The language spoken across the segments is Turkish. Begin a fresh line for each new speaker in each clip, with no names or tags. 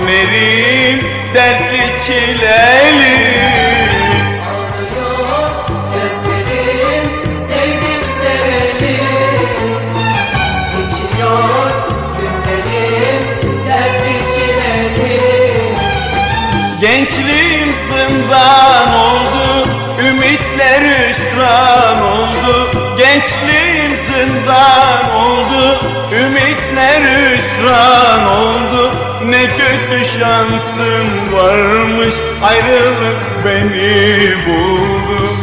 Günlerin dertli çileli şansım varmış Ayrılık beni buldu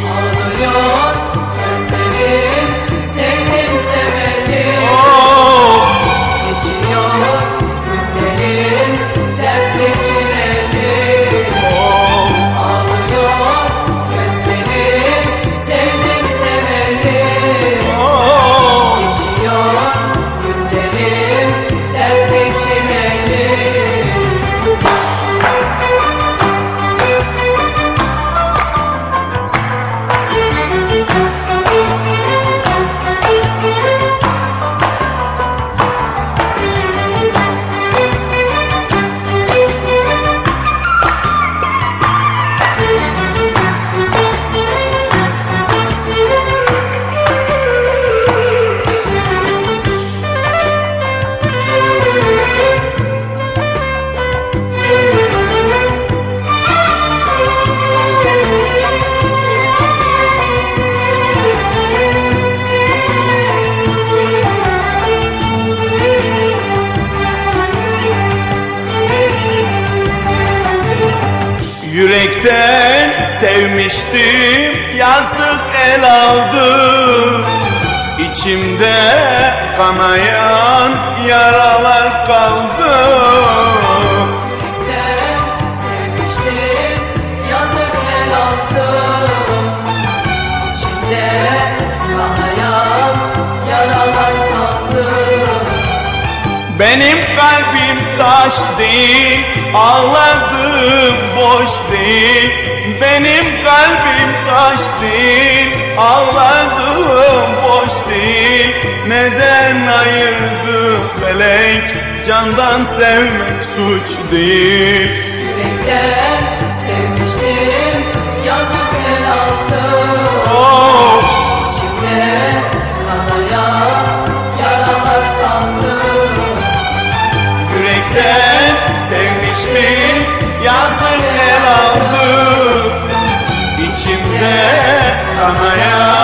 yalandan sevmek suç değil.
Yürekten sevmiştim yazık el aldı
oh.
İçimde kanaya yaralar kaldı.
Yürekten sevmiştim yazık el aldı İçimde kanaya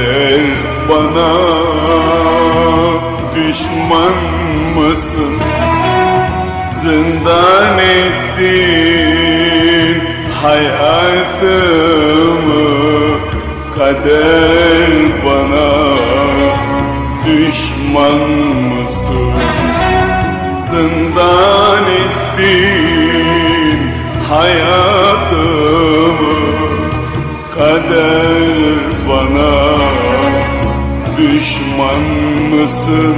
Eller bana düşman mısın? Zindan ettin hayatımı Kader bana düşman mısın? Zindan ettin hayatımı Kader düşman mısın?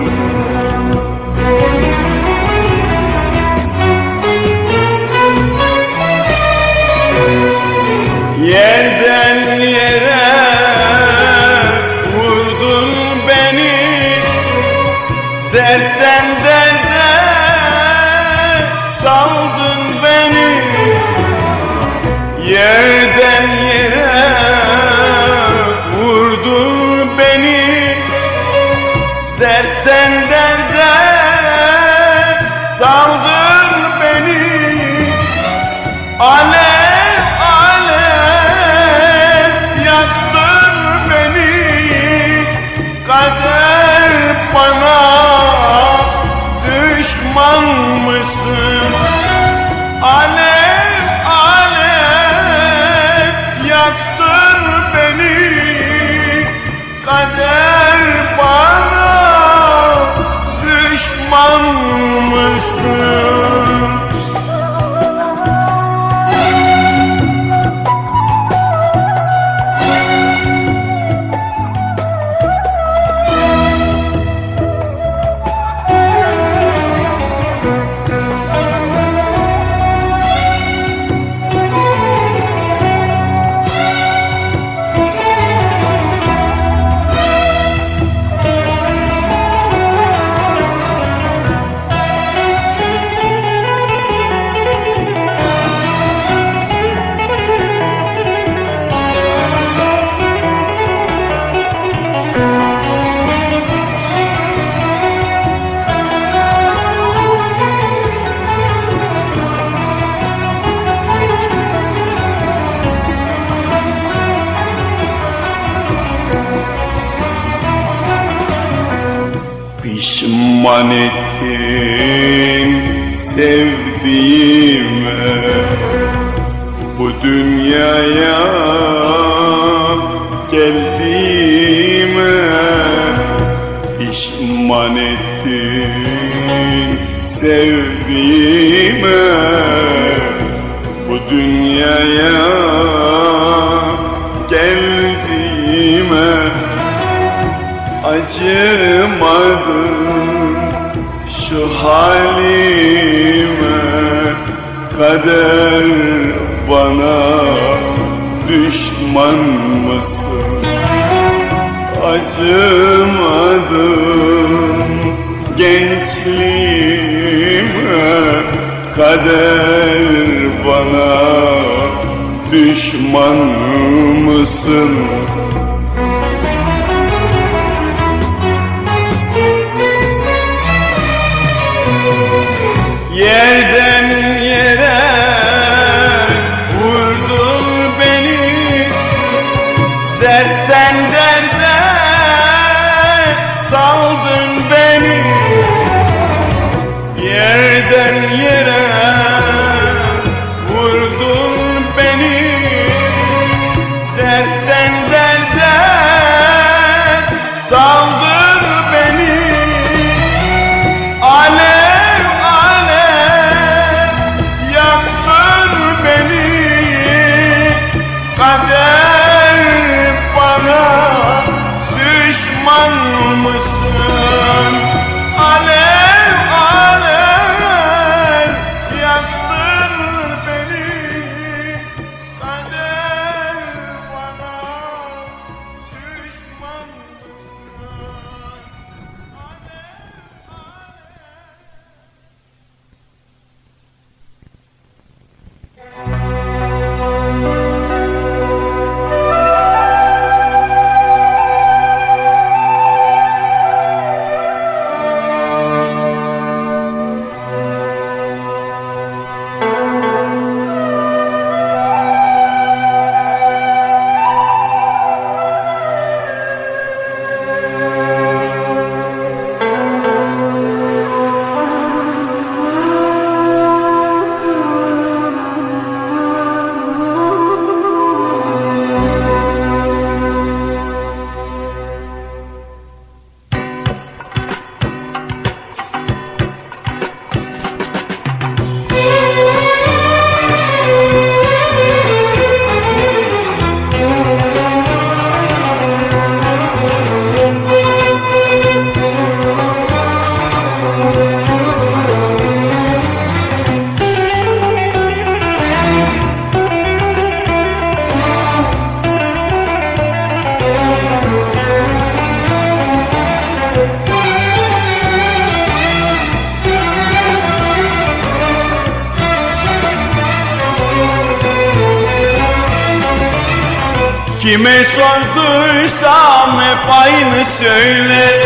Ne sorduysam hep aynı söyle.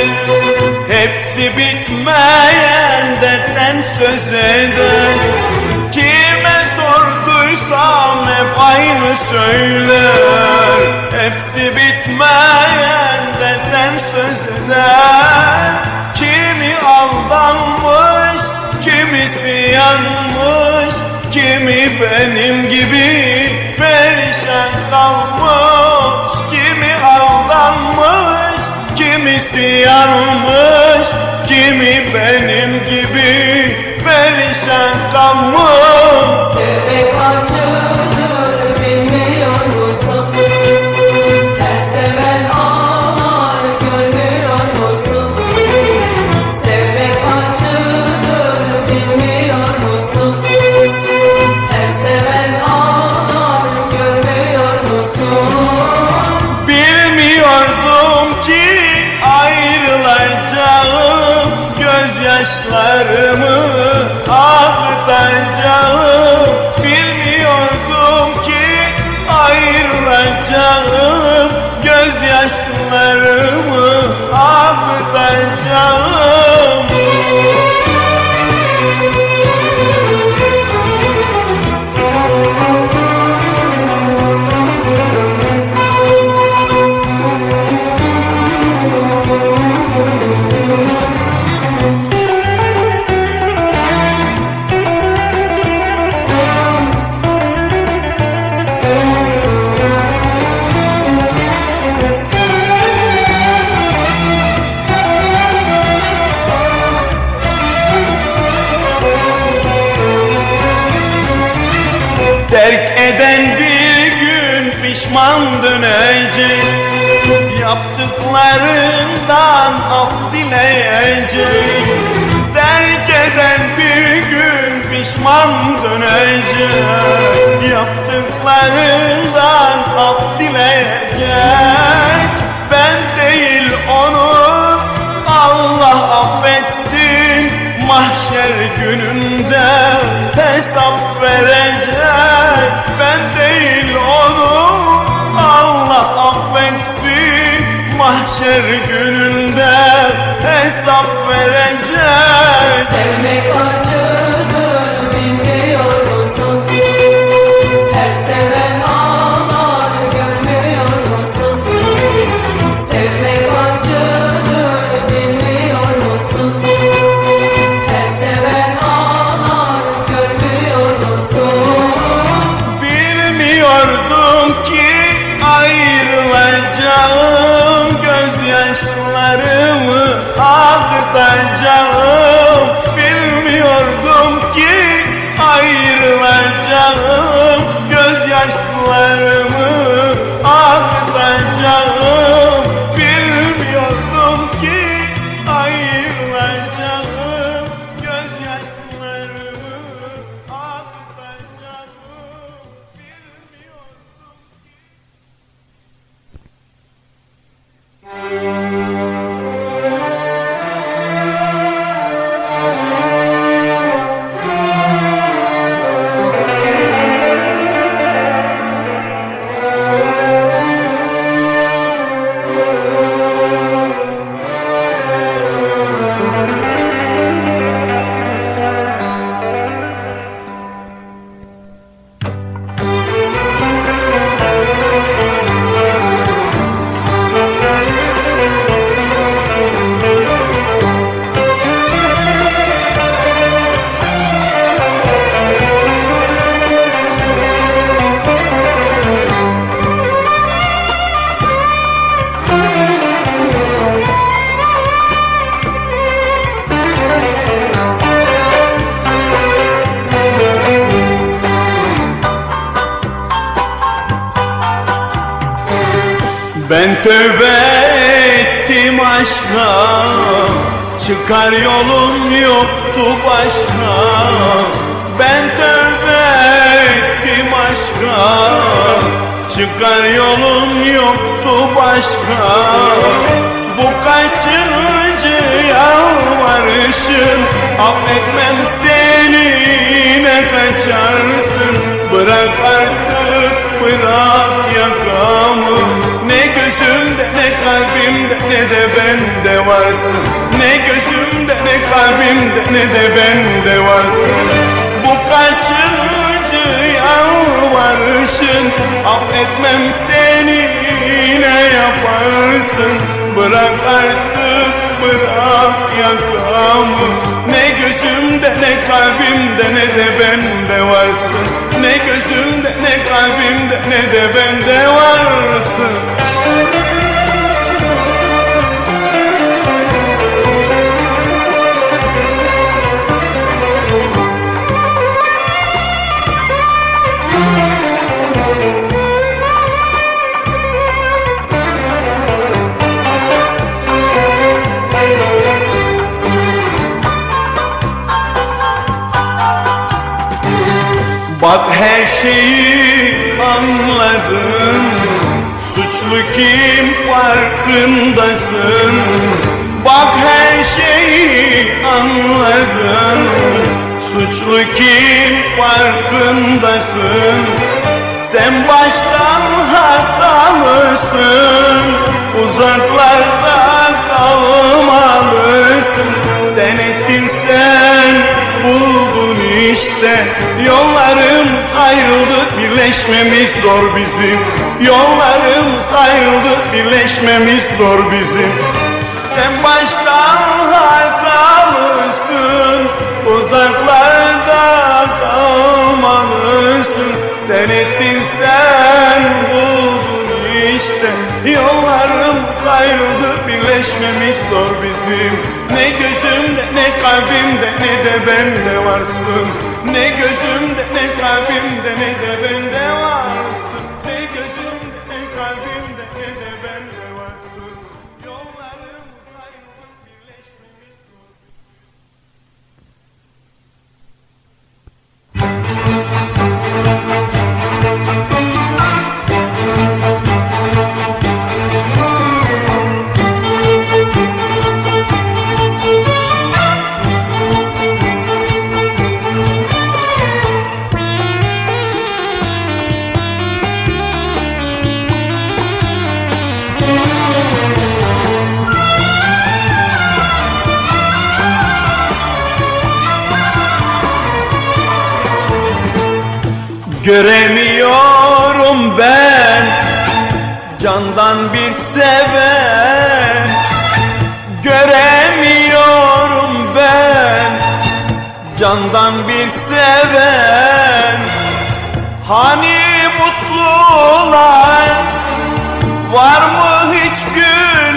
Hepsi bitmeyen dertten söz eder. Kime sorduysam hep aynı söyler Hepsi bitmeyen dertten söz eder. Kimi aldanmış, kimisi yanmış, kimi benim ihtiyarmış Kimi benim gibi perişan kalmış.
Sevmek acı. yanım gözyaşlarım. Gözümde ne kalbimde ne de bende varsın. Ne gözümde ne kalbimde ne de bende varsın. Bu kaçıncı yalvarışın Affetmem seni ne yaparsın? Bırak artık bırak yakamı Ne gözümde ne kalbimde ne de bende varsın. Ne gözümde ne kalbimde ne de bende varsın Bak her şeyi anladın. Suçlu kim farkındasın? Bak her şeyi anladın. Suçlu kim farkındasın Sen baştan hatalısın Uzaklarda kalmalısın. Sen ettin sen buldun işte. Yollarımız ayrıldı birleşmemiz zor bizim. Yollarımız ayrıldı birleşmemiz zor bizim. Sen baştan hatalısın Uzaklarda Sen ettin sen buldun işte. Yollarımız ayrıldı birleşmemiz zor bizim. Ne gözümde ne kalbimde ne de bende varsın. Ne gözümde ne kalbimde ne de bende varsın Göremiyorum ben. Candan bir seven. Göremiyorum ben. Candan bir seven. Hani mutlular? Var mı hiç gülen?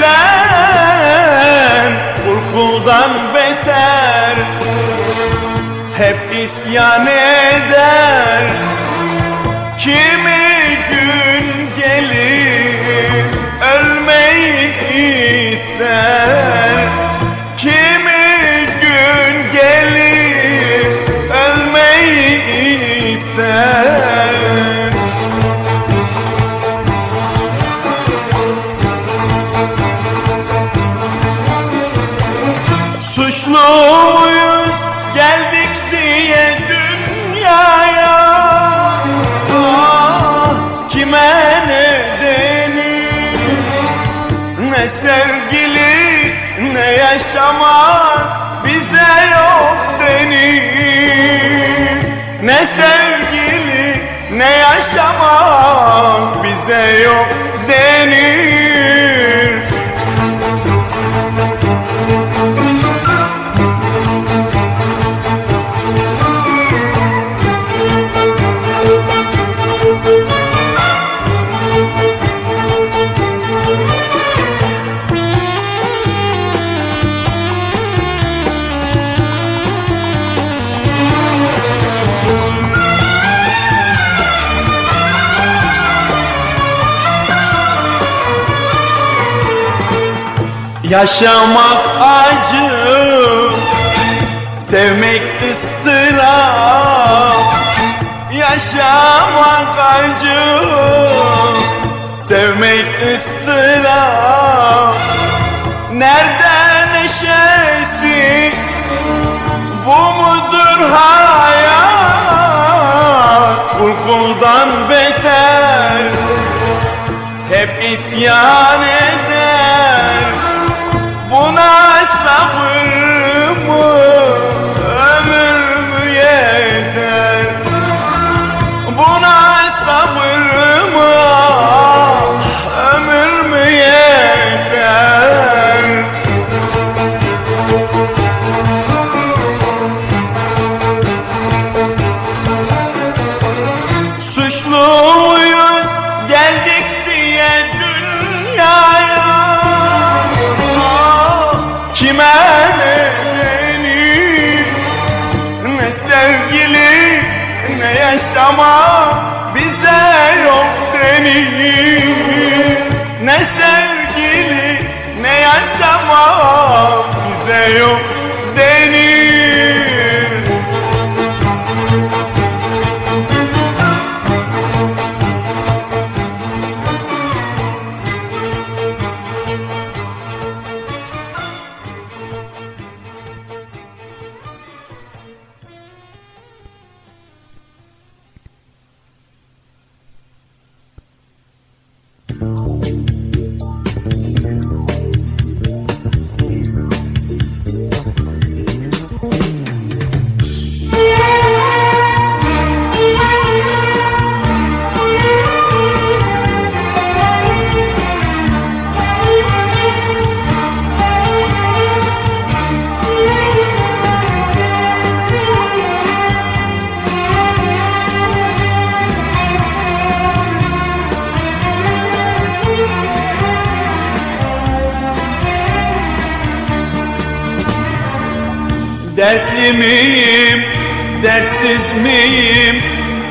Kul kuldan beter. Hep isyan eder Kimi gün Ne sevgili ne yaşamak bize yok denir. Ne sevgili ne yaşamak bize yok denir Yaşamak acı Sevmek ıstırap Yaşamak acı Sevmek ıstırap Nerede neşesi Bu mudur hayat? Kul kuldan beter. Hep isyan eder yaşama bize yok denir Ne sevgili ne yaşama bize yok denir Dertli miyim, dertsiz miyim,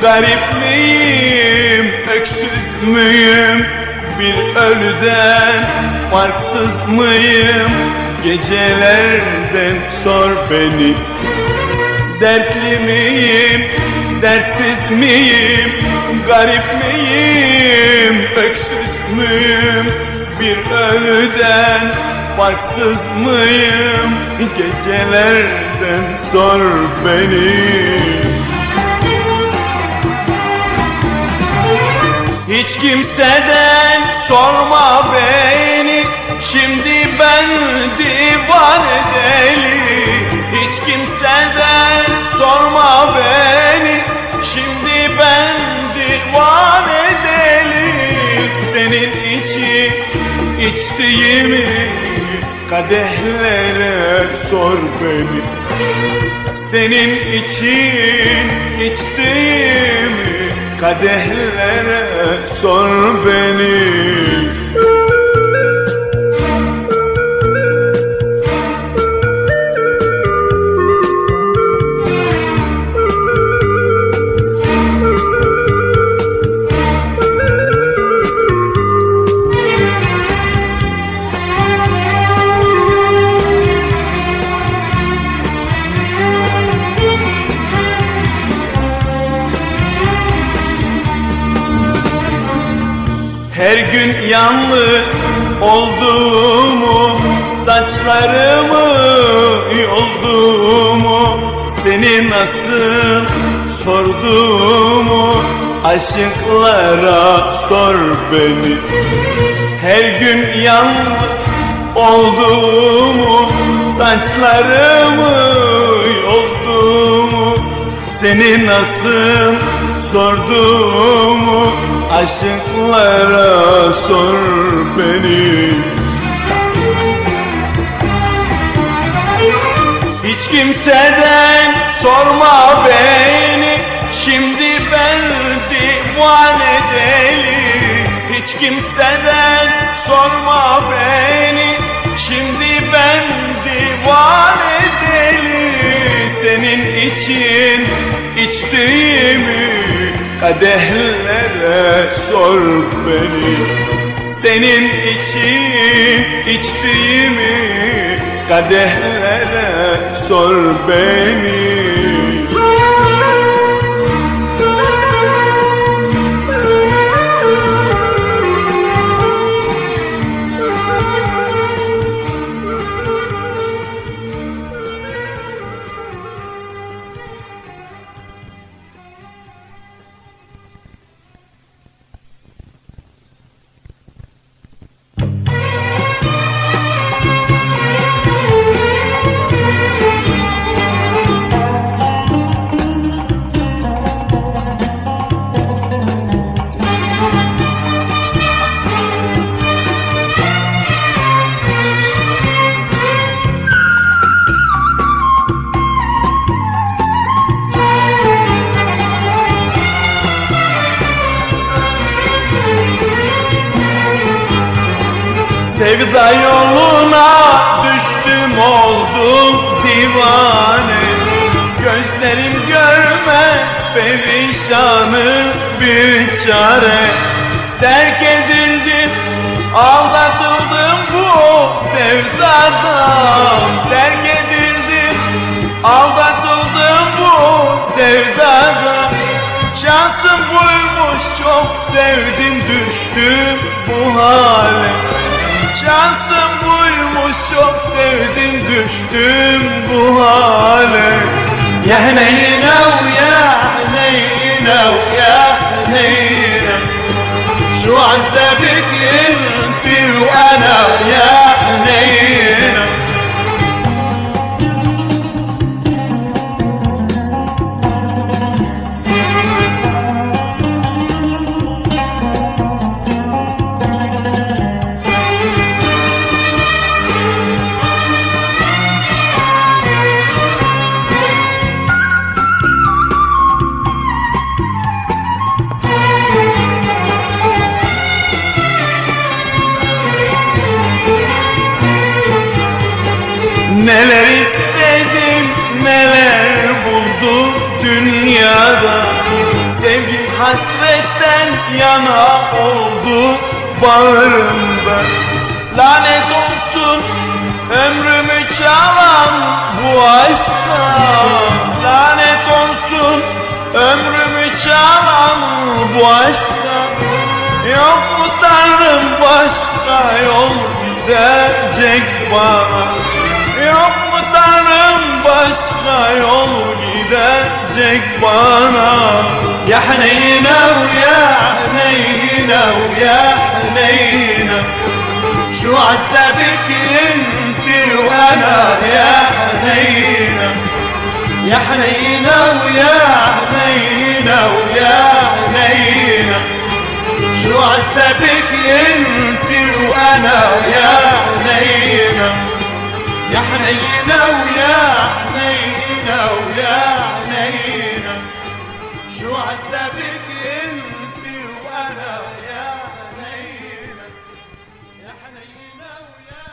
garip miyim, öksüz müyüm? Bir ölüden farksız mıyım? Gecelerden sor beni. Dertli miyim, dertsiz miyim, garip miyim, öksüz müyüm? Bir ölüden farksız mıyım? Gecelerden sor beni. Hiç kimseden sorma beni Şimdi ben divane deli Hiç kimseden sorma beni Şimdi ben divane deli Senin için içtiğimi Kadehlere sor beni. Senin için içtiğimi kadehlere sor beni yalnız olduğumu Saçlarımı yolduğumu Seni nasıl sorduğumu Aşıklara sor beni. Her gün yalnız olduğumu Saçlarımı yolduğumu Seni nasıl sorduğumu Aşıklara sor beni. Hiç kimseden sorma beni. Şimdi ben divane deli Hiç kimseden sorma beni. Şimdi ben divane deli Senin için içtiğimi kadehlere sor beni. Senin için içtiğimi kadehlere sor beni çare Terk edildim aldatıldım bu sevdadan Terk edildim aldatıldım bu sevdadan Şansım buymuş çok sevdim düştüm bu hale. Şansım buymuş çok sevdim düştüm bu hale. Ya Hüneynev ya Hüneynev ya حنين شو عذبت انتي وأنا يا حنين؟ Neler istedim neler buldum dünyada. Sevgim hasretten yana oldu bağrımda. Lanet olsun ömrümü çalan bu aşka. Lanet olsun ömrümü çalan bu aşka. Yok mu tanrım başka yol gidecek bana Yok mu tanrım başka yol gidecek bana Ya Hüneynev ya Hüneynev ya Hüneynev Şu عذبك انت وأنا يا حنينة يا حنينة ويا حنينة ويا حنينة شو عذبك انت وأنا يا حنينة يا حنينة ويا حنينة ويا حنينة. شو عذبك أنت وأنا يا حنينة؟ يا حنينة ويا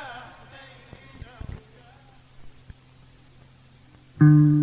Bak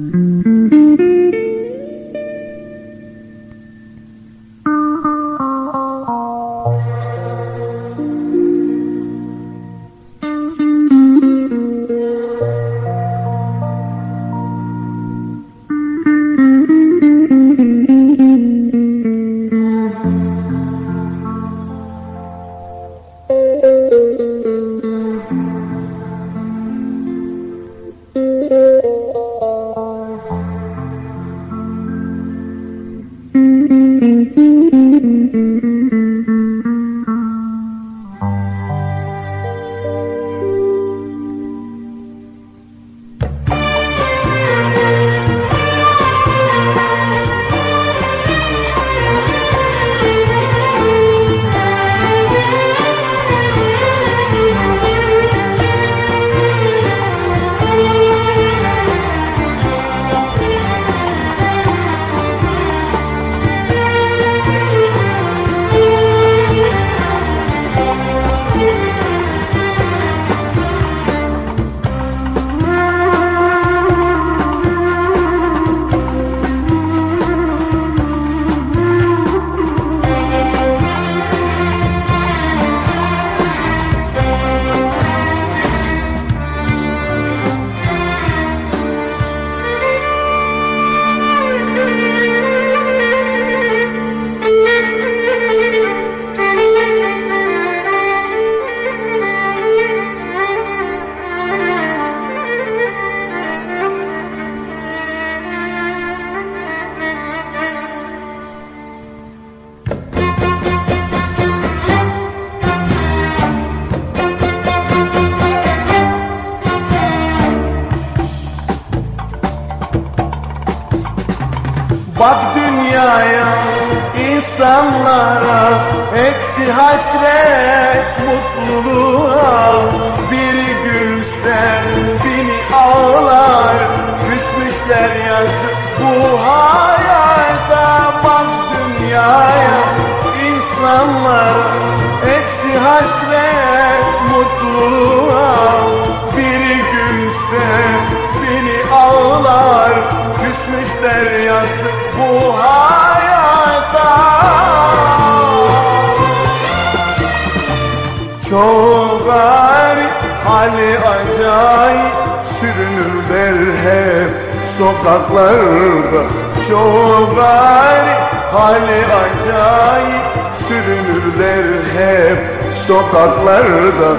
sokaklarda Çok garip hali acayip sürünürler hep sokaklarda.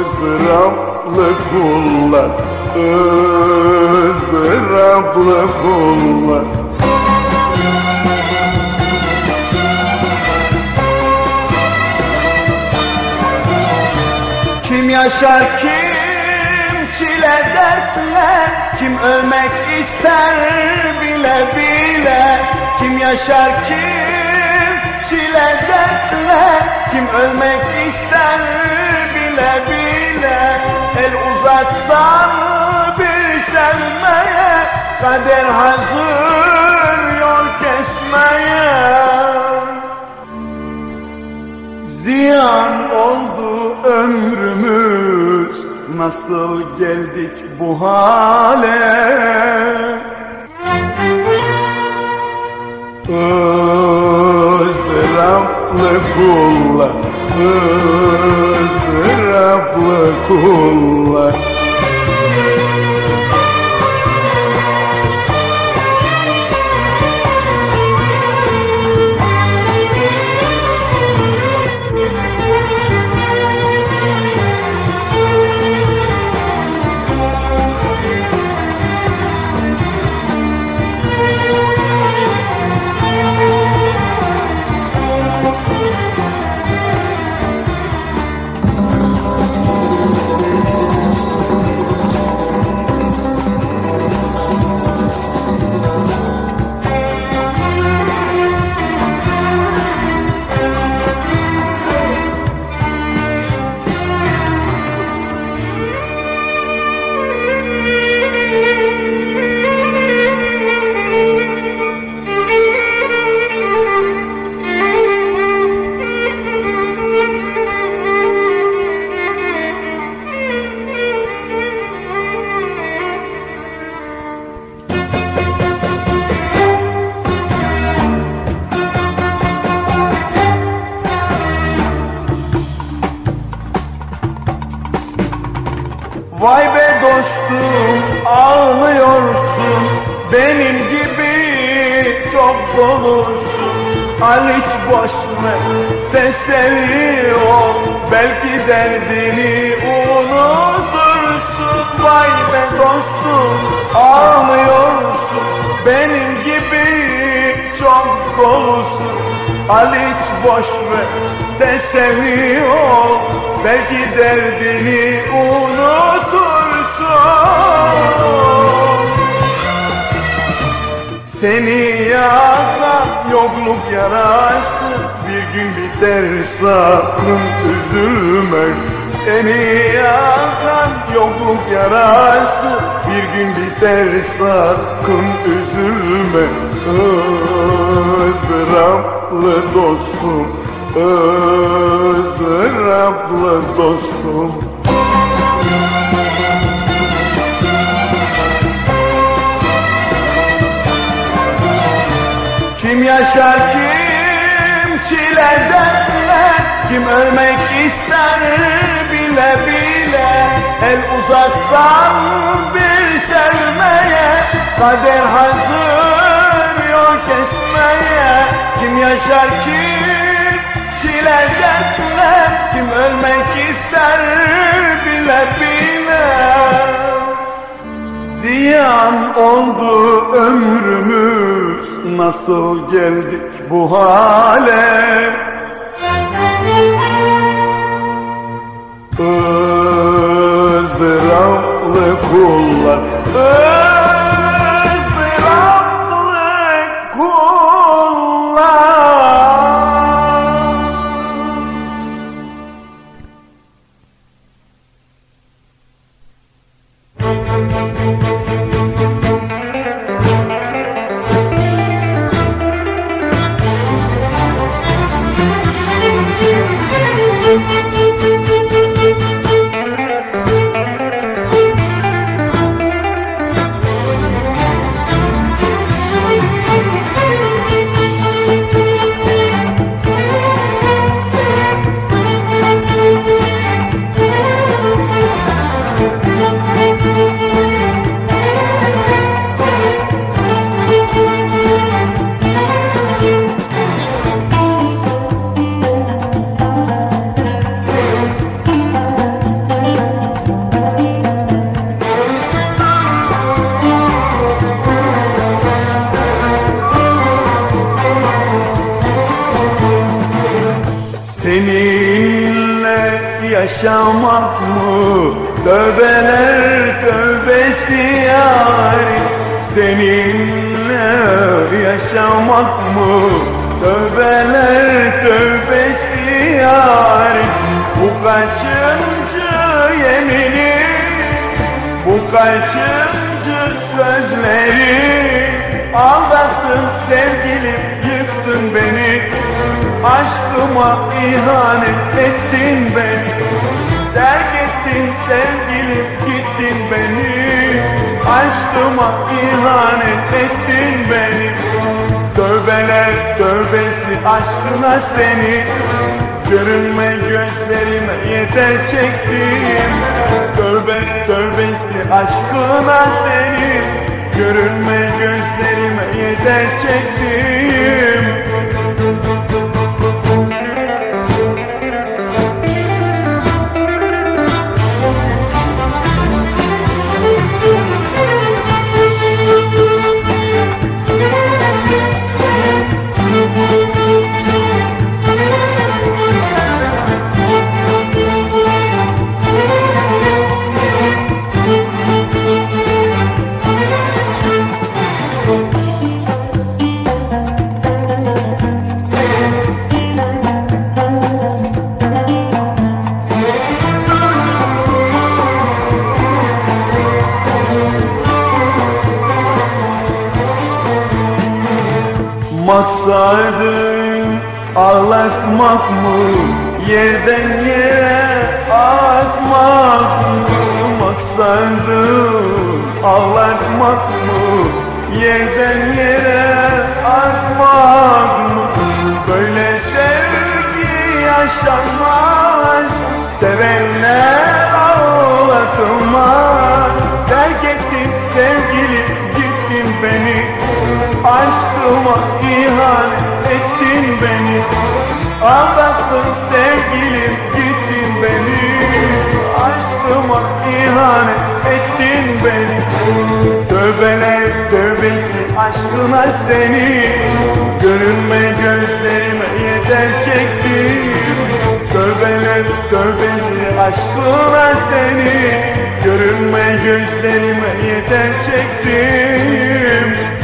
Izdıraplı kullar ızdıraplı kullar. Kim yaşar kim Kim ölmek ister bile bile. Kim yaşar kim çile dertle Kim ölmek ister bile bile? El uzatsan bir sevmeye Kader hazır yol kesmeye. Ziyan oldu ömrümüz Nasıl geldik bu hale? Izdıraplı kullar ızdıraplı kullar Vay be dostum ağlıyorsun. Benim gibi çok dolusun Al hiç boş ver teselli ol Belki derdini unutursun. Vay be dostum ağlıyorsun. Benim gibi çok dolusun Al hiç boş ver teselli ol Belki derdini unutursun. Seni yakan yokluk yarası. Bir gün biter sakın üzülme. Seni yakan yokluk yarası. Bir gün biter sakın üzülme ızdıraplı dostum ızdıraplı dostum. Kim yaşar kim çile dertle Kim ölmek ister bile bile. El uzatsan bir sevmeye Kader hazır yol kesmeye Kim yaşar kim çile dertle Kim ölmek ister bile bile Ziyan oldu ömrümüz Nasıl geldik bu hale? Izdıraplı kullar ızdıraplı Tövbesi aşkına seni. Görünme gözlerime yeter çektim Tövbe tövbesi aşkına seni. Görünme gözlerime yeter çektim Maksadım ağlatmak mı? Yerden yere atmak mı? Maksadım ağlatmak mı? Yerden yere atmak mı? Böyle sevgi yaşanmaz Sevenler ağlatılmaz Terk ettin sevgili gittin beni Aşkıma ihanet ettin beni. Aldattın sevgilim gittin beni. Aşkıma ihanet ettin beni. Tövbeler tövbesi aşkına seni. Görünme gözlerime yeter çektim Tövbeler tövbesi aşkına seni. Görünme gözlerime yeter çektim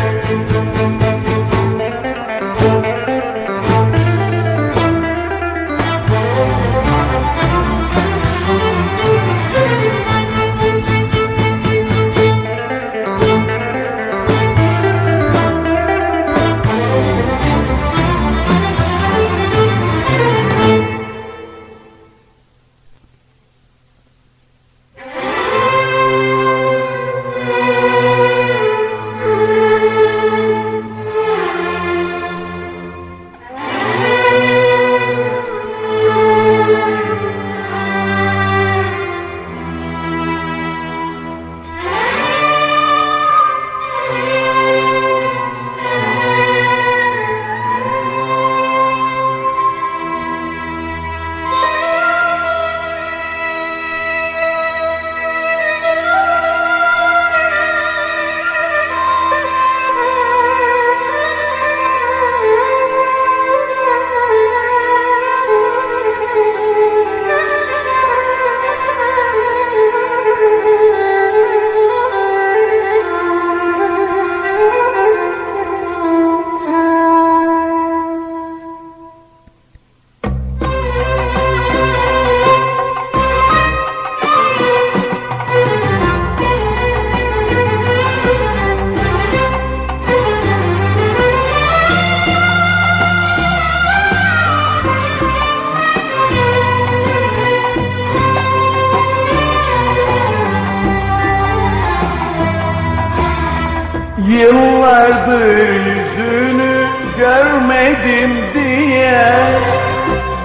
Yıllardır yüzünü görmedim diye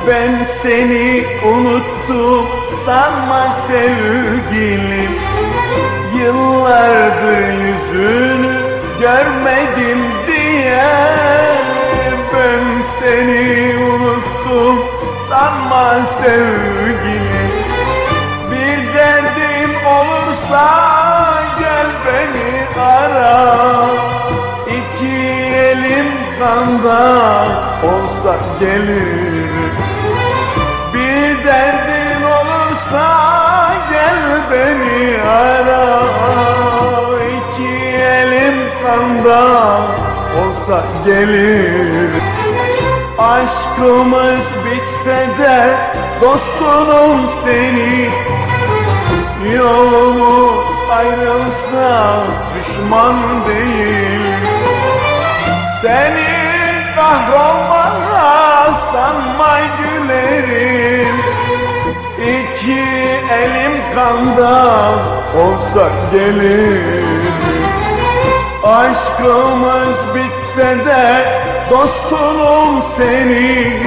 Ben seni unuttum sanma sevgilim Yıllardır yüzünü görmedim diye Ben seni unuttum sanma sevgilim Bir derdin olursa beni ara. İki elim kanda olsa gelir. Bir derdin olursa beni ara. İki elim kanda olsa gelir. Aşkımız bitse de dostunum seni. Yolumuz ayrılsa düşman değil. Senin kahrolmana sanma gülerim. İki elim kanda olsa gelir Aşkımız bitse de dostunum senin.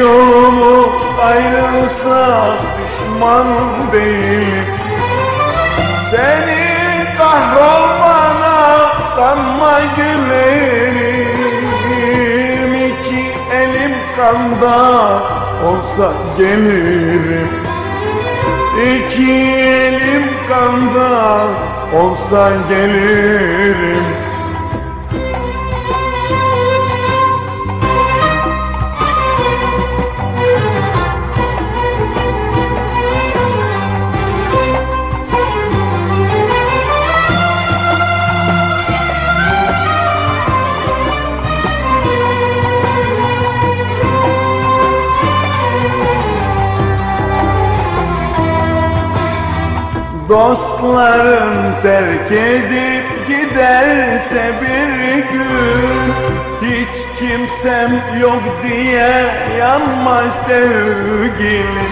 Yolumuz ayrılsa düşman değil Seni kahrolmana sanma gülerim. İki elim kanda olsa gelirim. İki elim kanda olsa gelirim Dostların terk edip giderse bir gün Hiç kimsem yok diye yanma sevgilim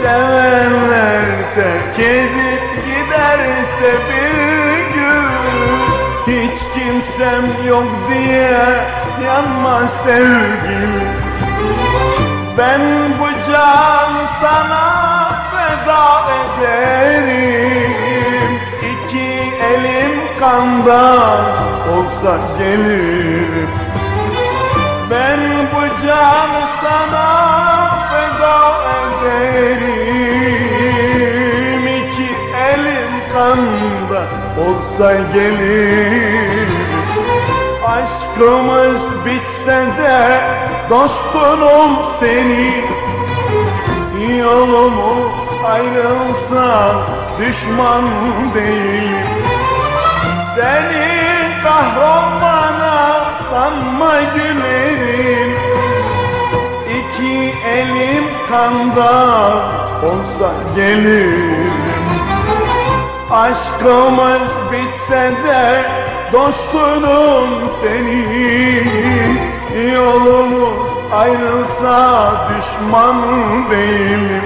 Sevenler terk edip giderse bir gün Hiç kimsem yok diye yanma sevgilim ben bu canı sana feda ederim. İki elim kanda olsa gelirim. Ben bu canı sana feda ederim. İki elim kanda olsa gelirim. Aşkımız bitse de dostunum seni Yolumuz ayrılsa düşman değilim Seni kahrolmana sanma gülerim. İki elim kanda olsa gelirim. Aşkımız bitse de dostunum senin. Yolumuz ayrılsa düşman değilim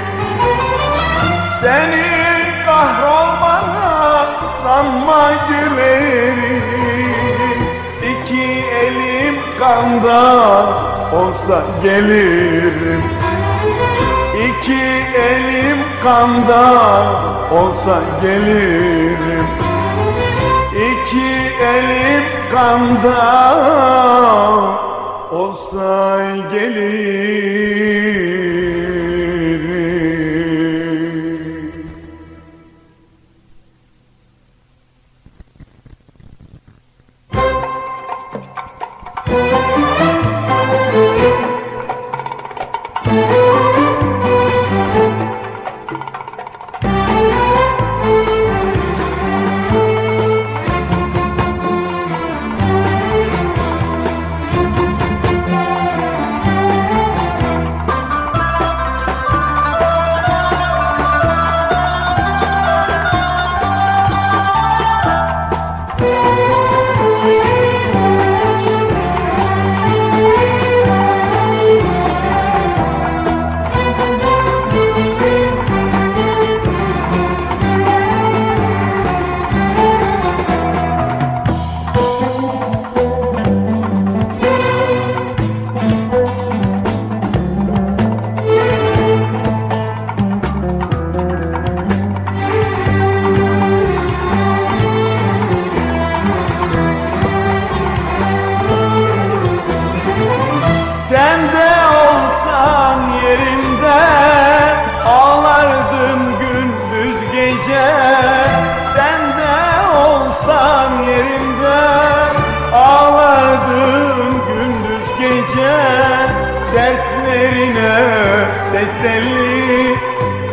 Senin kahrolmana sanma gülerim. İki elim kanda olsa gelirim. İki elim kanda olsa gelirim. İki elim kanda olsa gelirim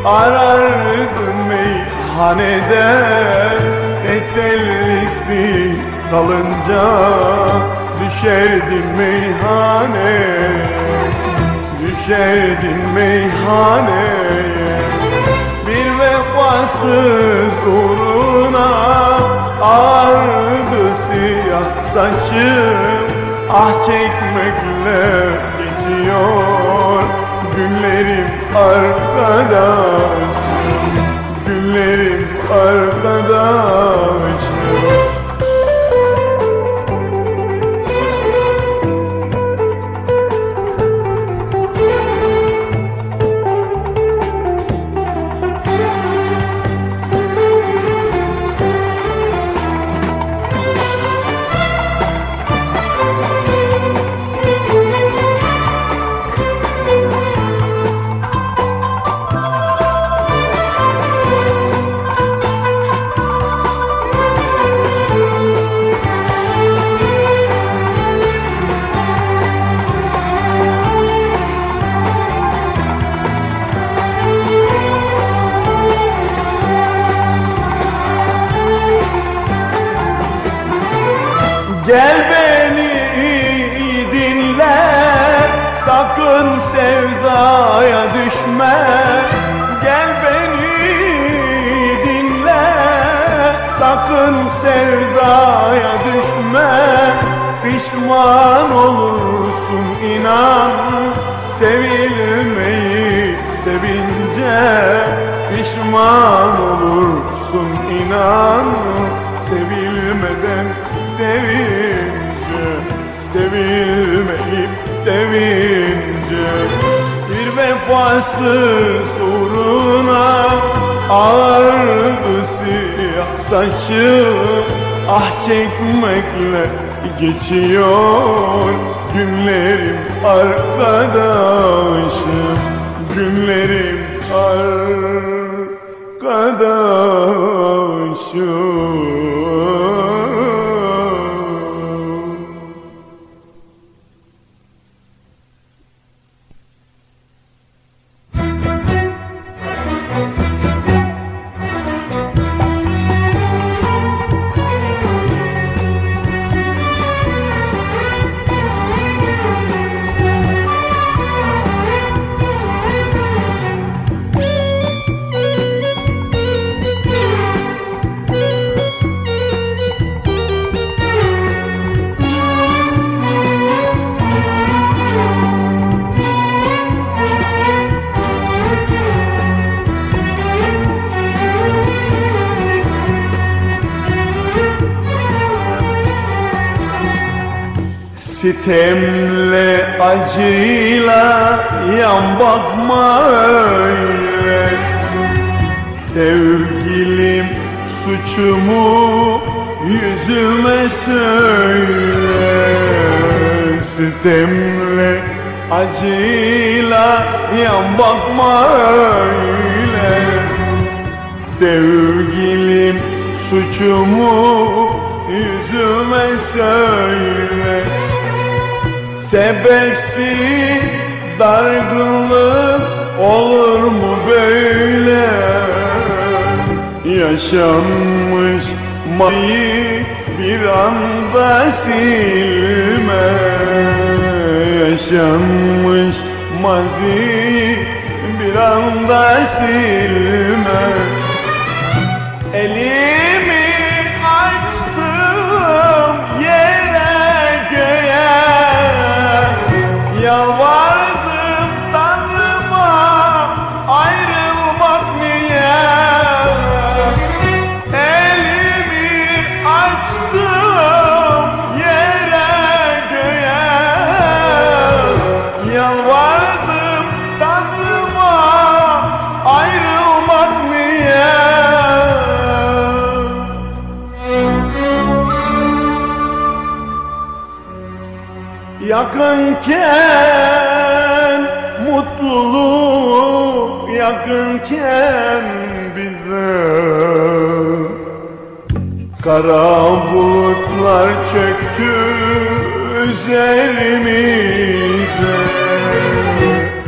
Dertlerine teselli Arardın Hanede tesellisiz kalınca Düşerdin meyhaneye Düşerdin meyhaneye Bir vefasız uğruna Ağrıdı siyah saçım. Ah çekmekle geçiyor Günlerim arkadaşım Günlerim arkadaşım sevdaya düşme. Gel beni dinle. Sakın sevdaya düşme. Pişman olursun inan. Sevilmeyi sevince Pişman olursun inan. Sevilmeden sevince Sevilmeyip sevince vefasız uğruna Ağardı siyah saçım Ah çekmekle geçiyor Günlerim arkadaşım. Günlerim arkadaşım Sitemle acıyla yan bakma öyle. Sevgilim suçumu yüzüme söyle. Sitemle acıyla yan bakma öyle. Sevgilim suçumu yüzüme söyle Sebepsiz dargınlık olur mu böyle? Yaşanmış mayı bir anda silme Yaşanmış mazi bir anda silme Elimi Yakınken mutluluk yakınken bize. Kara bulutlar çöktü üzerimize.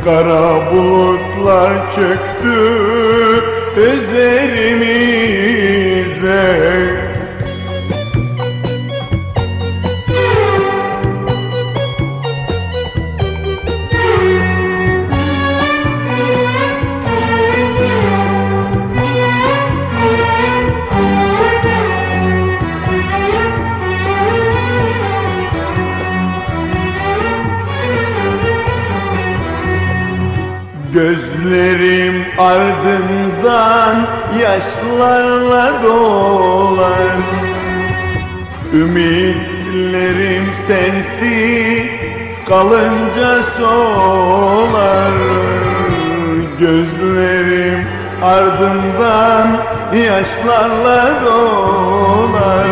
Kara bulutlar çöktü üzerimize ardından yaşlarla dolar Ümitlerim sensiz kalınca solar. Gözlerim ardından yaşlarla dolar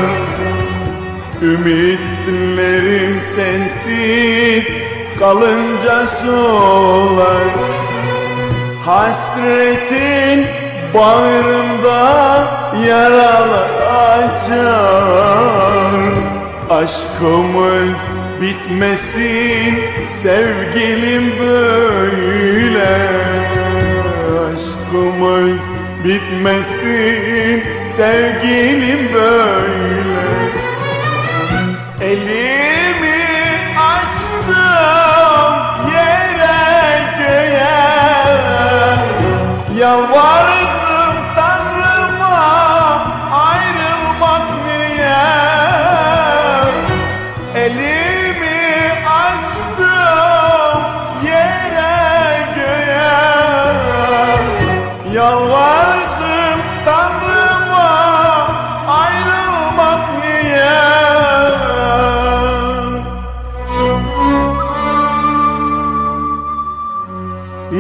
Ümitlerim sensiz kalınca solar Hasretin bağrımda yaralar açar. Aşkımız bitmesin sevgilim böyle. Aşkımız bitmesin sevgilim böyle. Elimi Yalvardım Tanrıma ayrılmak niye? Elimi açtım yere göğe. Yalvardım Tanrıma ayrılmak niye?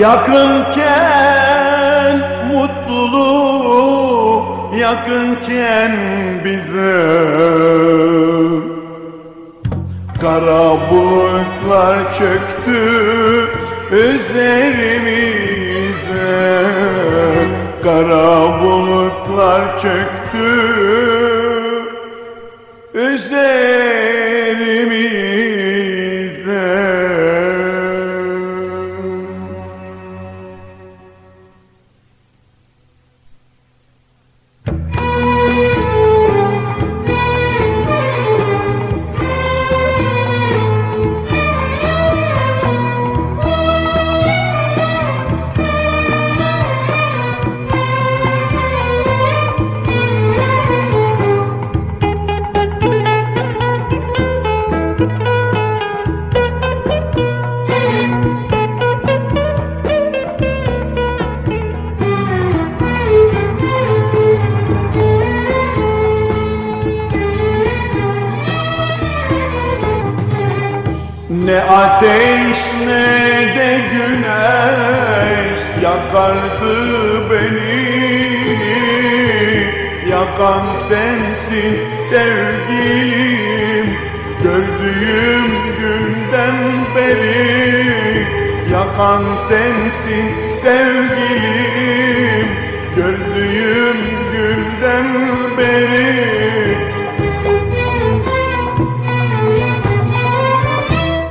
Yakınken yakınken bize Kara bulutlar çöktü üzerimize. Kara bulutlar çöktü üzerimize ateş ne de güneş yakardı beni? Yakan sensin sevgilim gördüğüm günden beri. Yakan sensin sevgilim gördüğüm günden beri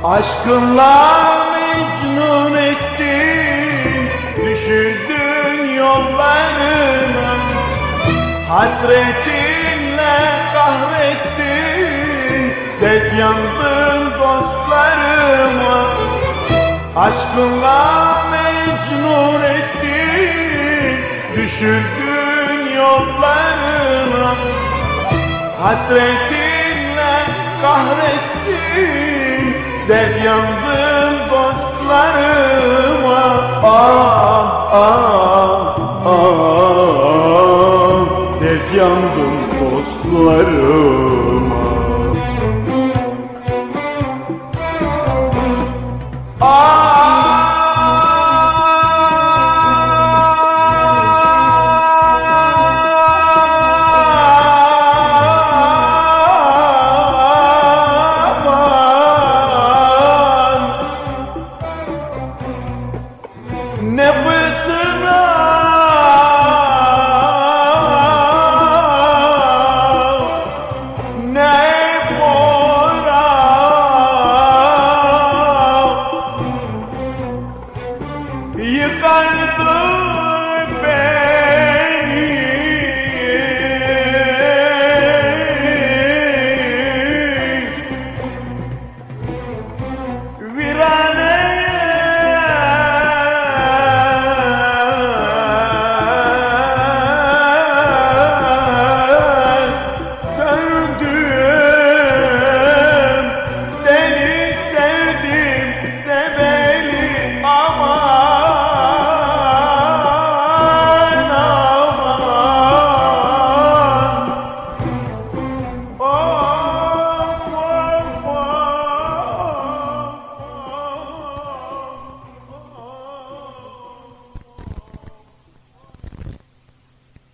Aşkınla mecnun ettin Düşürdün yollarına Hasretinle kahrettin Dert yandım dostlarıma. Aşkınla mecnun ettin Düşürdün yollarına Hasretinle kahrettin Dert yandım dostlarıma. Ah ah ah Dert yandım dostlarıma